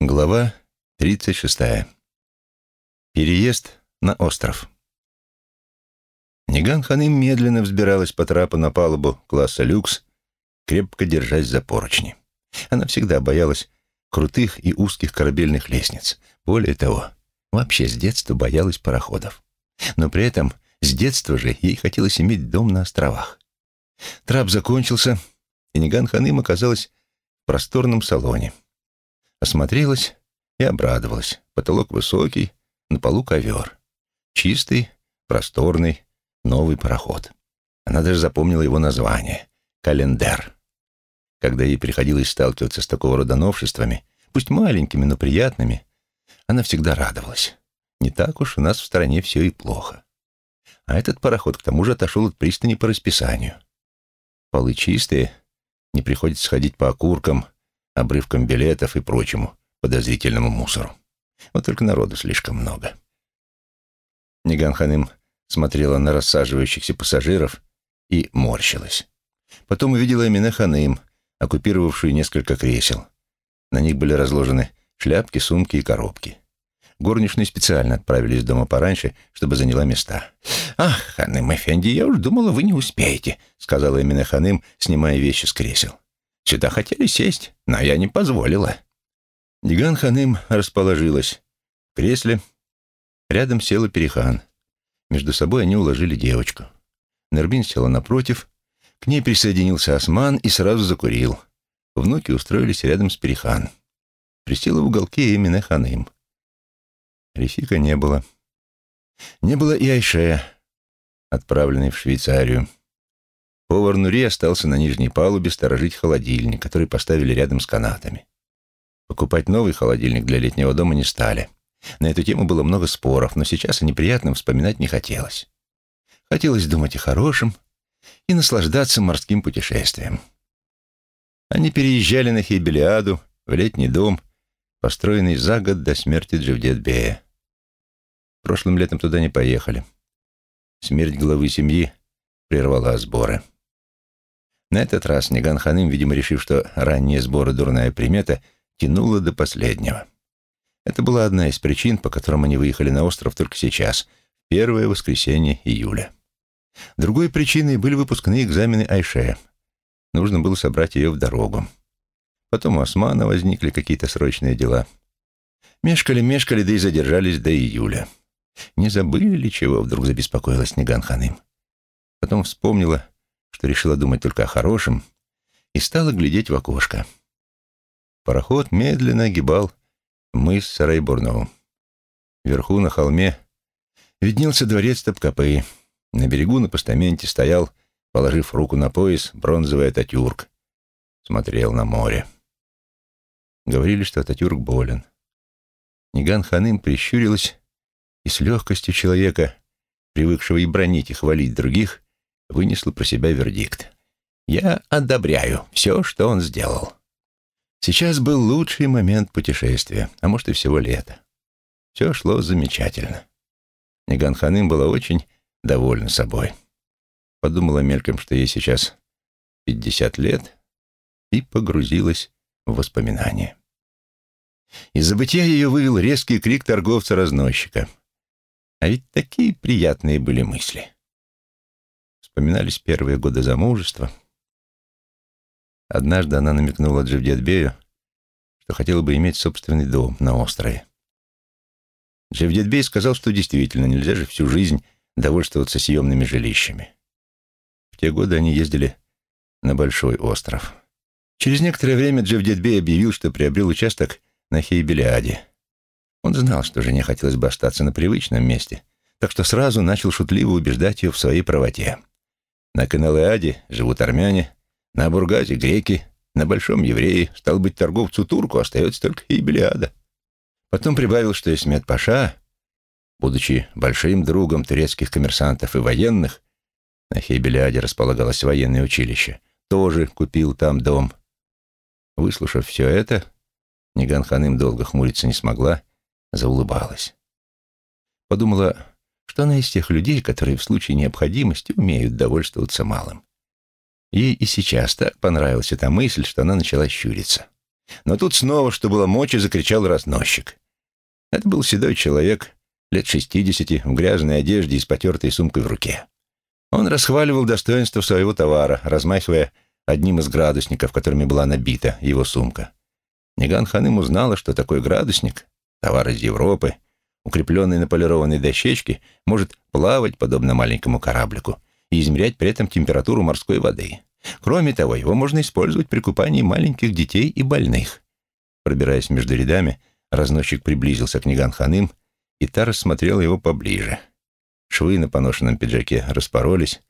Глава 36. Переезд на остров. Ниган Ханым медленно взбиралась по трапу на палубу класса люкс, крепко держась за поручни. Она всегда боялась крутых и узких корабельных лестниц. Более того, вообще с детства боялась пароходов. Но при этом с детства же ей хотелось иметь дом на островах. Трап закончился, и Ниган Ханым оказалась в просторном салоне — Осмотрелась и обрадовалась. Потолок высокий, на полу ковер. Чистый, просторный, новый пароход. Она даже запомнила его название — «Календар». Когда ей приходилось сталкиваться с такого рода новшествами, пусть маленькими, но приятными, она всегда радовалась. Не так уж у нас в стране все и плохо. А этот пароход к тому же отошел от пристани по расписанию. Полы чистые, не приходится ходить по окуркам — обрывкам билетов и прочему подозрительному мусору. Вот только народу слишком много. Ниган Ханым смотрела на рассаживающихся пассажиров и морщилась. Потом увидела Эмине Ханым, оккупировавшую несколько кресел. На них были разложены шляпки, сумки и коробки. Горничные специально отправились дома пораньше, чтобы заняла места. «Ах, Ханым Эфенди, я уж думала, вы не успеете», — сказала Эмине Ханым, снимая вещи с кресел. Сюда хотели сесть, но я не позволила». Диган Ханым расположилась в кресле. Рядом села Перехан. Между собой они уложили девочку. Нербин села напротив. К ней присоединился Осман и сразу закурил. Внуки устроились рядом с Перехан. Присела в уголке именно Ханым. Рефика не было. Не было и Айше, отправленной в Швейцарию. Повар Нури остался на нижней палубе сторожить холодильник, который поставили рядом с канатами. Покупать новый холодильник для летнего дома не стали. На эту тему было много споров, но сейчас о неприятном вспоминать не хотелось. Хотелось думать о хорошем и наслаждаться морским путешествием. Они переезжали на Хейбелиаду, в летний дом, построенный за год до смерти Джавдетбея. Прошлым летом туда не поехали. Смерть главы семьи прервала сборы. На этот раз Ниган Ханым, видимо, решив, что ранние сборы дурная примета, тянула до последнего. Это была одна из причин, по которым они выехали на остров только сейчас, первое воскресенье июля. Другой причиной были выпускные экзамены Айше. Нужно было собрать ее в дорогу. Потом у Османа возникли какие-то срочные дела. Мешкали, мешкали, да и задержались до июля. Не забыли ли чего, вдруг забеспокоилась Ниган Ханым. Потом вспомнила, что решила думать только о хорошем, и стала глядеть в окошко. Пароход медленно огибал мыс Сарайбурнову. Вверху на холме виднелся дворец Топкапы. На берегу на постаменте стоял, положив руку на пояс, бронзовый Ататюрк. Смотрел на море. Говорили, что Ататюрк болен. Ниган Ханым прищурилась и с легкостью человека, привыкшего и бронить, и хвалить других, вынесла про себя вердикт. «Я одобряю все, что он сделал». Сейчас был лучший момент путешествия, а может и всего лета. Все шло замечательно. Ниган Ханым была очень довольна собой. Подумала мельком, что ей сейчас пятьдесят лет, и погрузилась в воспоминания. Из забытия ее вывел резкий крик торговца-разносчика. А ведь такие приятные были мысли. Вспоминались первые годы замужества. Однажды она намекнула Джевдетбею, что хотела бы иметь собственный дом на острове. Джевдетбей сказал, что действительно нельзя же всю жизнь довольствоваться съемными жилищами. В те годы они ездили на большой остров. Через некоторое время Джевдетбей объявил, что приобрел участок на Хейбелиаде. Он знал, что жене хотелось бы остаться на привычном месте, так что сразу начал шутливо убеждать ее в своей правоте. На Каналеаде живут армяне, на Бургазе — греки, на Большом — евреи. Стал быть, торговцу турку остается только Ибелиада. Потом прибавил, что Исмет Паша, будучи большим другом турецких коммерсантов и военных, на Хейбелиаде располагалось военное училище, тоже купил там дом. Выслушав все это, Ниган Ханым долго хмуриться не смогла, заулыбалась. Подумала, что она из тех людей, которые в случае необходимости умеют довольствоваться малым. Ей и сейчас так понравилась эта мысль, что она начала щуриться. Но тут снова, что было мочи, закричал разносчик. Это был седой человек, лет шестидесяти, в грязной одежде и с потертой сумкой в руке. Он расхваливал достоинство своего товара, размахивая одним из градусников, которыми была набита его сумка. Ниган Ханым узнала, что такой градусник, товар из Европы, укрепленный на полированной дощечке, может плавать, подобно маленькому кораблику, и измерять при этом температуру морской воды. Кроме того, его можно использовать при купании маленьких детей и больных. Пробираясь между рядами, разносчик приблизился к Ниган Ханым, и та рассмотрела его поближе. Швы на поношенном пиджаке распоролись,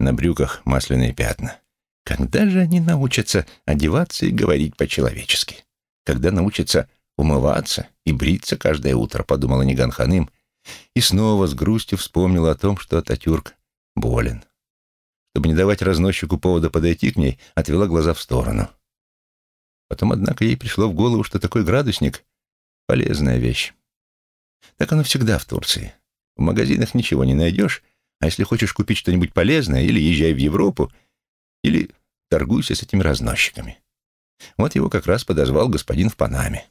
на брюках масляные пятна. Когда же они научатся одеваться и говорить по-человечески? Когда научатся умываться и бриться каждое утро, подумала Ниган Ханым, и снова с грустью вспомнила о том, что Ататюрк болен. Чтобы не давать разносчику повода подойти к ней, отвела глаза в сторону. Потом, однако, ей пришло в голову, что такой градусник — полезная вещь. Так оно всегда в Турции. В магазинах ничего не найдешь, а если хочешь купить что-нибудь полезное, или езжай в Европу, или торгуйся с этими разносчиками. Вот его как раз подозвал господин в Панаме.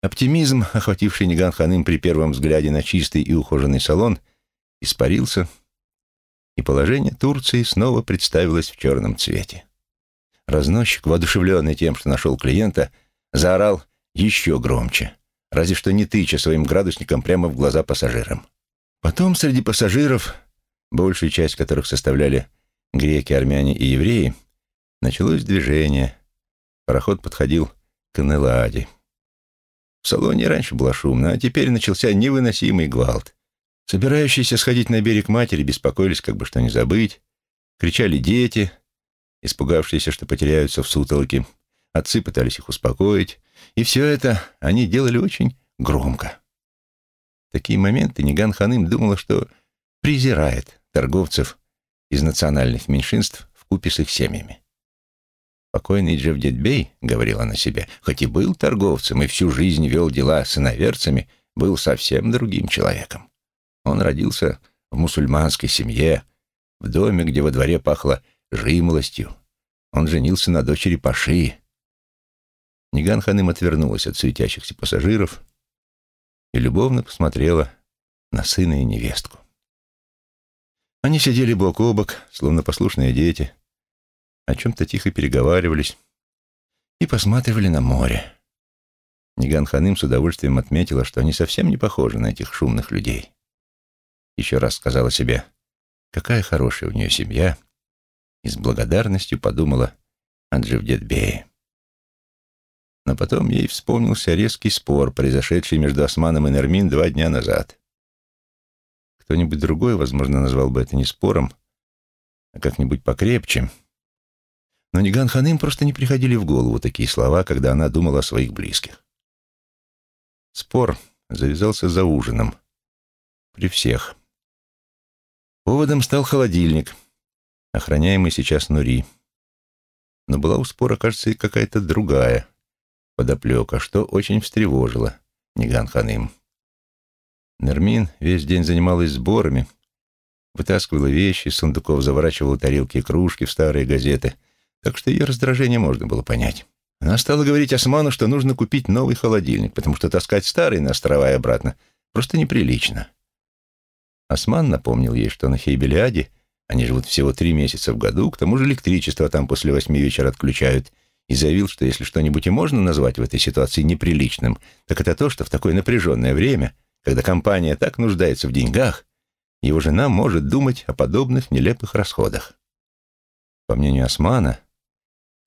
Оптимизм, охвативший Ниган Ханым при первом взгляде на чистый и ухоженный салон, испарился, и положение Турции снова представилось в черном цвете. Разносчик, воодушевленный тем, что нашел клиента, заорал еще громче, разве что не тыча своим градусником прямо в глаза пассажирам. Потом среди пассажиров, большую часть которых составляли греки, армяне и евреи, началось движение. Пароход подходил к Энеладе. В салоне раньше было шумно, а теперь начался невыносимый гвалт. Собирающиеся сходить на берег матери беспокоились, как бы что ни забыть. Кричали дети, испугавшиеся, что потеряются в сутолке. Отцы пытались их успокоить. И все это они делали очень громко. В такие моменты Ниган Ханым думала, что презирает торговцев из национальных меньшинств в купе с их семьями. Покойный Джевдетбей, говорила она себе, хоть и был торговцем и всю жизнь вел дела с иноверцами, был совсем другим человеком. Он родился в мусульманской семье, в доме, где во дворе пахло жимолостью. Он женился на дочери Паши. Ниган Ханым отвернулась от суетящихся пассажиров и любовно посмотрела на сына и невестку. Они сидели бок о бок, словно послушные дети, о чем-то тихо переговаривались и посматривали на море. Ниган Ханым с удовольствием отметила, что они совсем не похожи на этих шумных людей еще раз сказала себе, какая хорошая у нее семья, и с благодарностью подумала о Джевдетбее. Но потом ей вспомнился резкий спор, произошедший между Османом и Нермин два дня назад. Кто-нибудь другой, возможно, назвал бы это не спором, а как-нибудь покрепче. Но Ниган Ханым просто не приходили в голову такие слова, когда она думала о своих близких. Спор завязался за ужином. При всех. Поводом стал холодильник, охраняемый сейчас Нури. Но была у спора, кажется, и какая-то другая подоплека, что очень встревожило Ниган Ханым. Нермин весь день занималась сборами, вытаскивала вещи из сундуков, заворачивала тарелки и кружки в старые газеты, так что ее раздражение можно было понять. Она стала говорить Осману, что нужно купить новый холодильник, потому что таскать старый на острова и обратно просто неприлично. Осман напомнил ей, что на Хейбелиаде они живут всего три месяца в году, к тому же электричество там после восьми вечера отключают, и заявил, что если что-нибудь и можно назвать в этой ситуации неприличным, так это то, что в такое напряженное время, когда компания так нуждается в деньгах, его жена может думать о подобных нелепых расходах. По мнению Османа,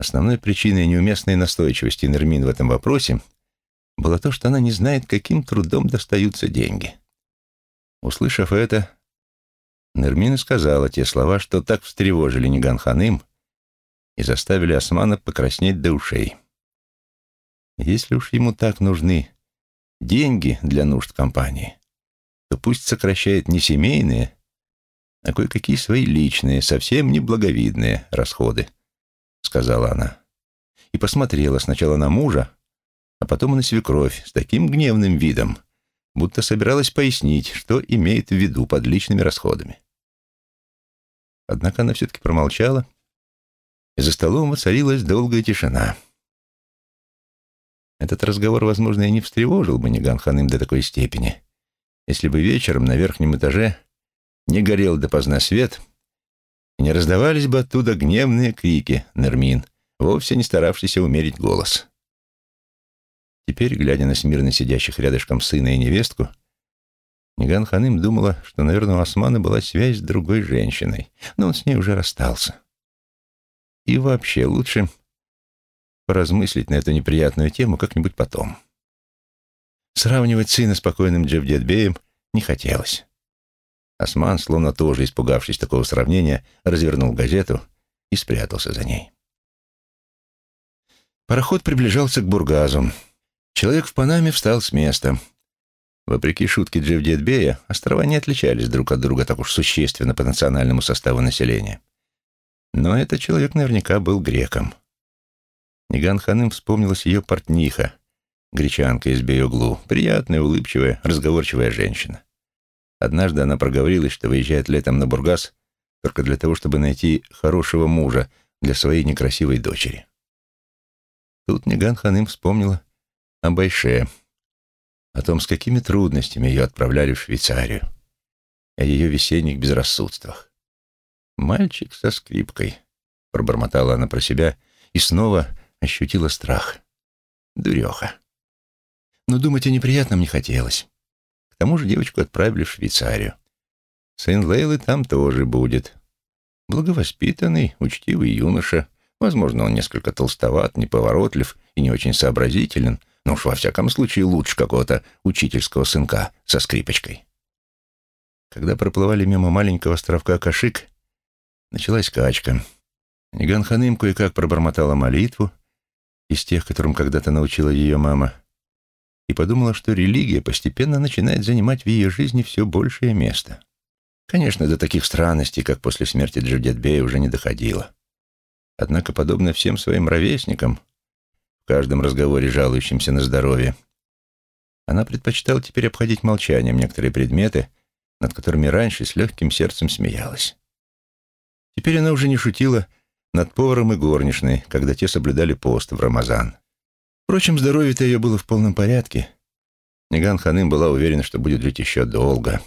основной причиной неуместной настойчивости Нермин в этом вопросе было то, что она не знает, каким трудом достаются деньги. Услышав это, Нермина сказала те слова, что так встревожили Ниган Ханым и заставили Османа покраснеть до ушей. Если уж ему так нужны деньги для нужд компании, то пусть сокращает не семейные, а кое-какие свои личные, совсем неблаговидные расходы, сказала она. И посмотрела сначала на мужа, а потом на свекровь с таким гневным видом, будто собиралась пояснить, что имеет в виду под личными расходами. Однако она все-таки промолчала, и за столом воцарилась долгая тишина. Этот разговор, возможно, и не встревожил бы Ниган Ханым до такой степени, если бы вечером на верхнем этаже не горел допоздна свет не раздавались бы оттуда гневные крики Нермин, вовсе не старавшийся умерить голос. Теперь, глядя на смирно сидящих рядышком сына и невестку, Ниган Ханым думала, что, наверное, у Османа была связь с другой женщиной, но он с ней уже расстался. И вообще лучше поразмыслить на эту неприятную тему как-нибудь потом. Сравнивать сына с покойным Джевдетбеем не хотелось. Осман, словно тоже испугавшись такого сравнения, развернул газету и спрятался за ней. Пароход приближался к Бургазу. Человек в Панаме встал с места. Вопреки шутке Джевдетбея, острова не отличались друг от друга так уж существенно по национальному составу населения. Но этот человек наверняка был греком. Ниган Ханым вспомнилась ее портниха, гречанка из Бейоглу, приятная, улыбчивая, разговорчивая женщина. Однажды она проговорилась, что выезжает летом на Бургас только для того, чтобы найти хорошего мужа для своей некрасивой дочери. Тут Ниган Ханым вспомнила о Байше, о том, с какими трудностями ее отправляли в Швейцарию, о ее весенних безрассудствах. «Мальчик со скрипкой», — пробормотала она про себя и снова ощутила страх. Дуреха. Но думать о неприятном не хотелось. К тому же девочку отправили в Швейцарию. Сын Лейлы там тоже будет. Благовоспитанный, учтивый юноша. Возможно, он несколько толстоват, неповоротлив и не очень сообразителен, но уж во всяком случае лучше какого-то учительского сынка со скрипочкой. Когда проплывали мимо маленького островка Кашик, началась качка. Ниган Ханым кое-как пробормотала молитву, из тех, которым когда-то научила ее мама, и подумала, что религия постепенно начинает занимать в ее жизни все большее место. Конечно, до таких странностей, как после смерти Джавдетбея, уже не доходило. Однако, подобно всем своим ровесникам, в каждом разговоре жалующимся на здоровье, она предпочитала теперь обходить молчанием некоторые предметы, над которыми раньше с легким сердцем смеялась. Теперь она уже не шутила над поваром и горничной, когда те соблюдали пост в Рамазан. Впрочем, здоровье-то ее было в полном порядке. Ниган Ханым была уверена, что будет жить еще долго.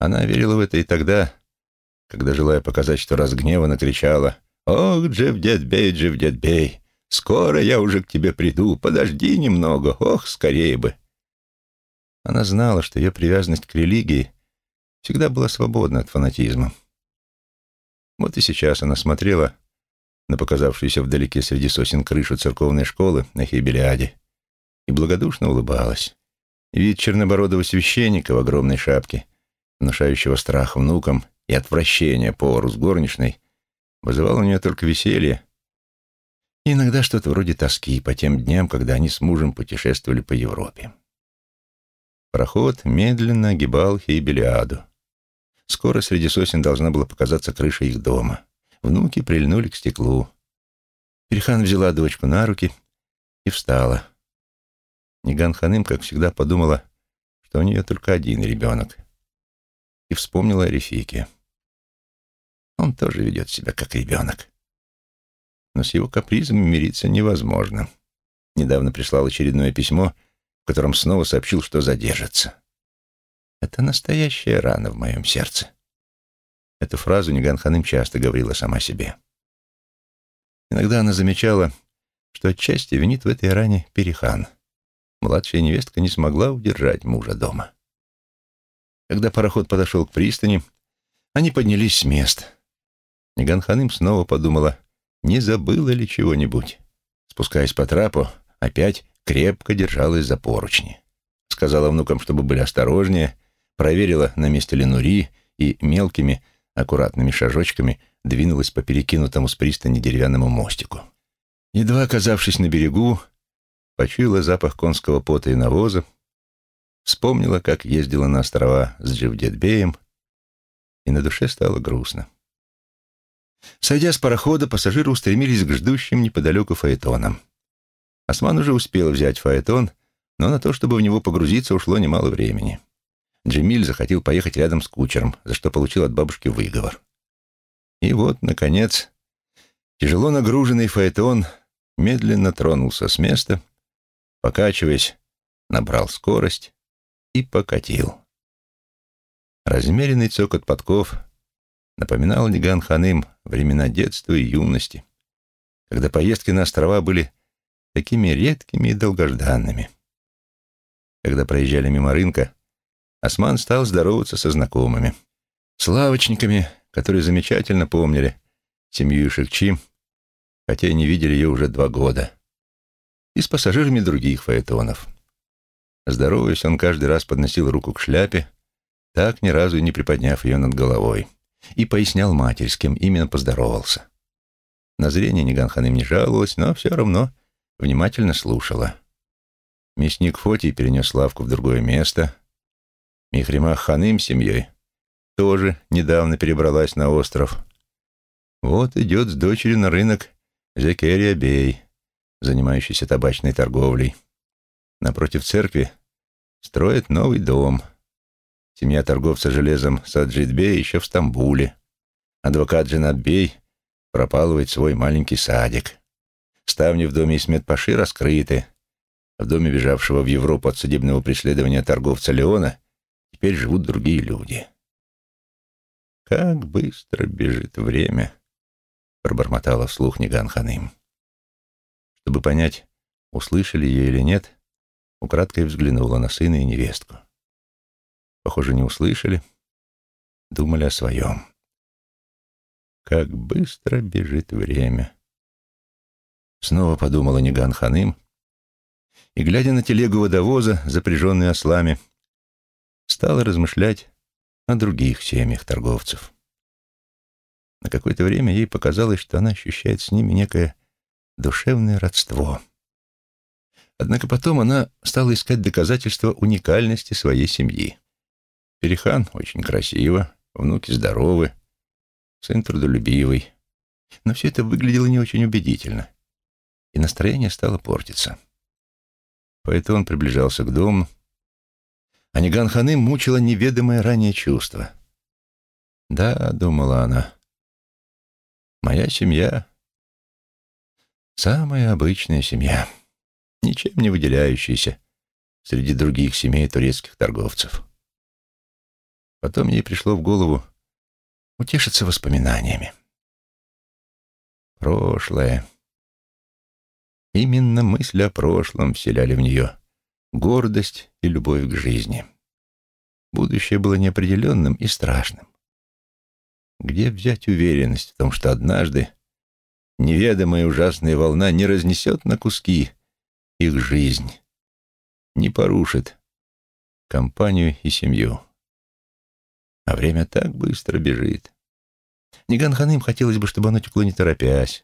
Она верила в это и тогда, когда, желая показать, что разгневанно кричала «Ох, Джевдетбей, Джевдетбей, скоро я уже к тебе приду, подожди немного, ох, скорее бы». Она знала, что ее привязанность к религии всегда была свободна от фанатизма. Вот и сейчас она смотрела на показавшуюся вдалеке среди сосен крышу церковной школы на Хейбелиаде и благодушно улыбалась. Вид чернобородого священника в огромной шапке, внушающего страх внукам и отвращение повару с горничной, вызывал у нее только веселье и иногда что-то вроде тоски по тем дням, когда они с мужем путешествовали по Европе. Проход медленно огибал Хейбелиаду. Скоро среди сосен должна была показаться крыша их дома. Внуки прильнули к стеклу. Перхан взяла дочку на руки и встала. Ниган Ханым, как всегда, подумала, что у нее только один ребенок. И вспомнила о Рефике. Он тоже ведет себя как ребенок. Но с его капризами мириться невозможно. Недавно прислал очередное письмо, в котором снова сообщил, что задержится. Это настоящая рана в моем сердце. Эту фразу Ниган Ханым часто говорила сама себе. Иногда она замечала, что отчасти винит в этой ране Перихан. Младшая невестка не смогла удержать мужа дома. Когда пароход подошел к пристани, они поднялись с мест. Ниган Ханым снова подумала, не забыла ли чего-нибудь. Спускаясь по трапу, опять крепко держалась за поручни. Сказала внукам, чтобы были осторожнее, проверила, на месте ли Нури, и мелкими, аккуратными шажочками двинулась по перекинутому с пристани деревянному мостику. Едва оказавшись на берегу, почуяла запах конского пота и навоза, вспомнила, как ездила на острова с Джевдетбеем, и на душе стало грустно. Сойдя с парохода, пассажиры устремились к ждущим неподалеку фаэтонам. Осман уже успел взять фаэтон, но на то, чтобы в него погрузиться, ушло немало времени. Джемиль захотел поехать рядом с кучером, за что получил от бабушки выговор. И вот, наконец, тяжело нагруженный фаэтон медленно тронулся с места Покачиваясь, набрал скорость и покатил. Размеренный цокот подков напоминал Ниган Ханым времена детства и юности, когда поездки на острова были такими редкими и долгожданными. Когда проезжали мимо рынка, Осман стал здороваться со знакомыми, с лавочниками, которые замечательно помнили семью Шикчи, хотя и не видели ее уже два года, и с пассажирами других фаэтонов. Здороваясь, он каждый раз подносил руку к шляпе, так ни разу и не приподняв ее над головой, и пояснял кем именно поздоровался. На зрение Ниганханым не жаловалась, но все равно внимательно слушала. Мясник Фотий перенес лавку в другое место. Михримах Ханым семьей тоже недавно перебралась на остров. Вот идет с дочерью на рынок Зекерия Бей, занимающийся табачной торговлей. Напротив церкви строит новый дом. Семья торговца железом Саджид Бей еще в Стамбуле. Адвокат Джинат Бей пропалывает свой маленький садик. Ставни в доме Исмет Паши раскрыты. В доме бежавшего в Европу от судебного преследования торговца Леона теперь живут другие люди. «Как быстро бежит время!» — пробормотала вслух Ниган Ханым. Чтобы понять, услышали ее или нет, украдкой взглянула на сына и невестку. Похоже, не услышали, думали о своем. Как быстро бежит время. Снова подумала Ниган Ханым, и, глядя на телегу водовоза, запряженную ослами, стала размышлять о других семьях торговцев. На какое-то время ей показалось, что она ощущает с ними некое душевное родство. Однако потом она стала искать доказательства уникальности своей семьи. Перехан очень красиво, внуки здоровы, сын трудолюбивый. Но все это выглядело не очень убедительно, и настроение стало портиться. Поэтому он приближался к дому, а Ниган мучила неведомое ранее чувство. «Да», — думала она, — «моя семья — самая обычная семья, ничем не выделяющаяся среди других семей турецких торговцев». Потом ей пришло в голову утешиться воспоминаниями. Прошлое. Именно мысли о прошлом вселяли в нее гордость и любовь к жизни. Будущее было неопределенным и страшным. Где взять уверенность в том, что однажды неведомая ужасная волна не разнесет на куски их жизнь, не порушит компанию и семью? А время так быстро бежит. Ниганханым хотелось бы, чтобы оно текло не торопясь,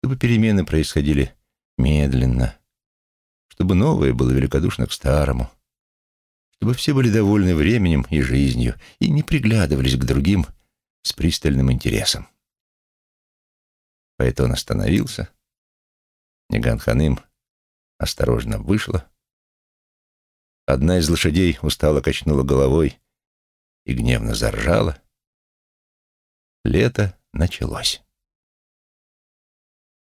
чтобы перемены происходили медленно, чтобы новое было великодушно к старому, чтобы все были довольны временем и жизнью и не приглядывались к другим с пристальным интересом. Поэтому он остановился. Ниган Ханым осторожно вышла. Одна из лошадей устало качнула головой и гневно заржала. Лето началось.